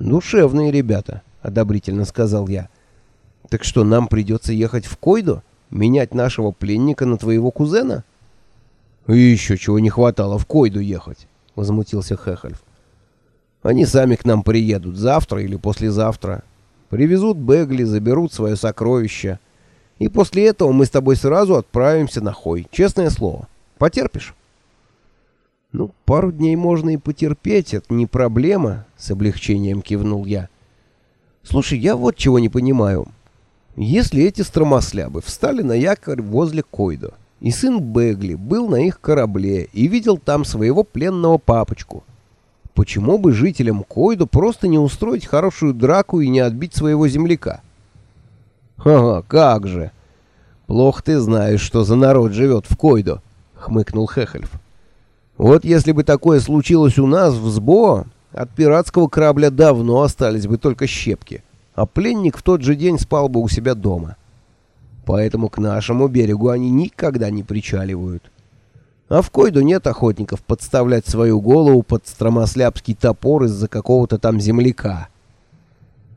«Душевные ребята», — одобрительно сказал я. «Так что, нам придется ехать в Койду? Менять нашего пленника на твоего кузена?» «И еще чего не хватало в Койду ехать», — возмутился Хехельф. «Они сами к нам приедут завтра или послезавтра. Привезут Бегли, заберут свое сокровище. И после этого мы с тобой сразу отправимся на Хой. Честное слово. Потерпишь?» «Ну, пару дней можно и потерпеть, это не проблема», — с облегчением кивнул я. «Слушай, я вот чего не понимаю. Если эти стромослябы встали на якорь возле Койдо, и сын Бегли был на их корабле и видел там своего пленного папочку, почему бы жителям Койдо просто не устроить хорошую драку и не отбить своего земляка?» «Ага, как же! Плохо ты знаешь, что за народ живет в Койдо», — хмыкнул Хехельф. Вот если бы такое случилось у нас в СБО, от пиратского корабля давно остались бы только щепки, а пленник в тот же день спал бы у себя дома. Поэтому к нашему берегу они никогда не причаливают. А в Койду нет охотников подставлять свою голову под стромослябский топор из-за какого-то там земляка.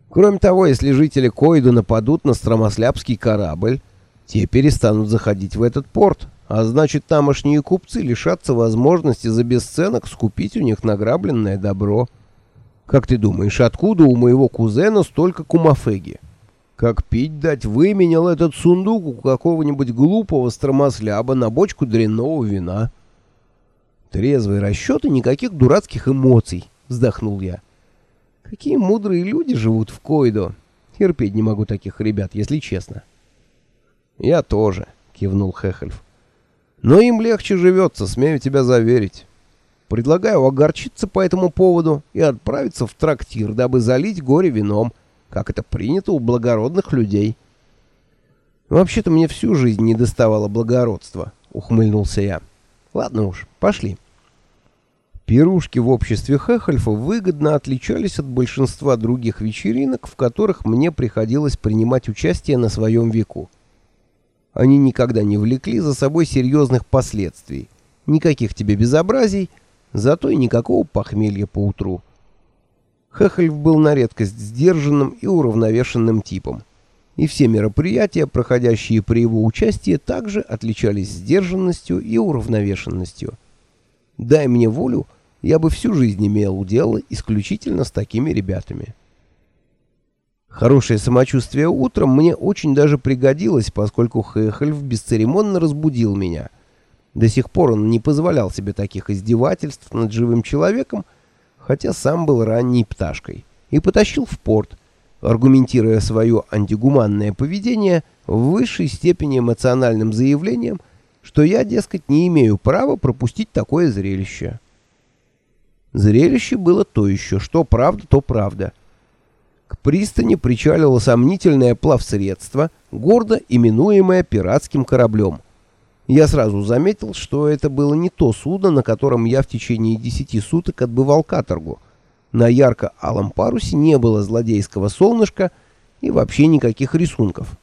Кроме того, если жители Койду нападут на стромослябский корабль, те перестанут заходить в этот порт, а значит, тамошние купцы лишатся возможности за бесценок скупить у них награбленное добро. Как ты думаешь, откуда у моего кузена столько кумафеги? Как пить дать выменял этот сундук у какого-нибудь глупого стромосляба на бочку дрянного вина? Трезвый расчет и никаких дурацких эмоций, вздохнул я. Какие мудрые люди живут в Койдо. Терпеть не могу таких ребят, если честно. Я тоже, кивнул Хехельф. Но им легче живется, смею тебя заверить. Предлагаю огорчиться по этому поводу и отправиться в трактир, дабы залить горе вином, как это принято у благородных людей. Вообще-то мне всю жизнь не доставало благородства, ухмыльнулся я. Ладно уж, пошли. Пирушки в обществе Хехельфа выгодно отличались от большинства других вечеринок, в которых мне приходилось принимать участие на своем веку. Они никогда не влекли за собой серьезных последствий. Никаких тебе безобразий, зато и никакого похмелья по утру. Хехельф был на редкость сдержанным и уравновешенным типом. И все мероприятия, проходящие при его участии, также отличались сдержанностью и уравновешенностью. Дай мне волю, я бы всю жизнь имел дело исключительно с такими ребятами. Хорошее самочувствие утром мне очень даже пригодилось, поскольку Хехельф бесцеремонно разбудил меня. До сих пор он не позволял себе таких издевательств над живым человеком, хотя сам был ранней пташкой, и потащил в порт, аргументируя свое антигуманное поведение в высшей степени эмоциональным заявлением, что я, дескать, не имею права пропустить такое зрелище. Зрелище было то еще, что правда, то правда — пристани причалило сомнительное плавсредство, гордо именуемое пиратским кораблем. Я сразу заметил, что это было не то судно, на котором я в течение десяти суток отбывал каторгу. На ярко-алом парусе не было злодейского солнышка и вообще никаких рисунков.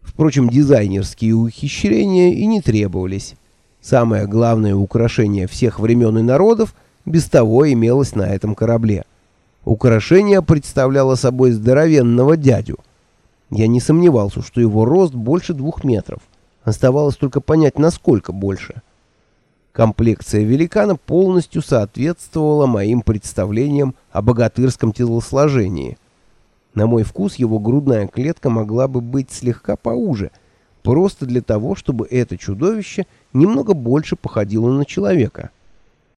Впрочем, дизайнерские ухищрения и не требовались. Самое главное украшение всех времен и народов без того имелось на этом корабле — Украшение представляло собой здоровенного дядю. Я не сомневался, что его рост больше двух метров. Оставалось только понять, насколько больше. Комплекция великана полностью соответствовала моим представлениям о богатырском телосложении. На мой вкус его грудная клетка могла бы быть слегка поуже, просто для того, чтобы это чудовище немного больше походило на человека —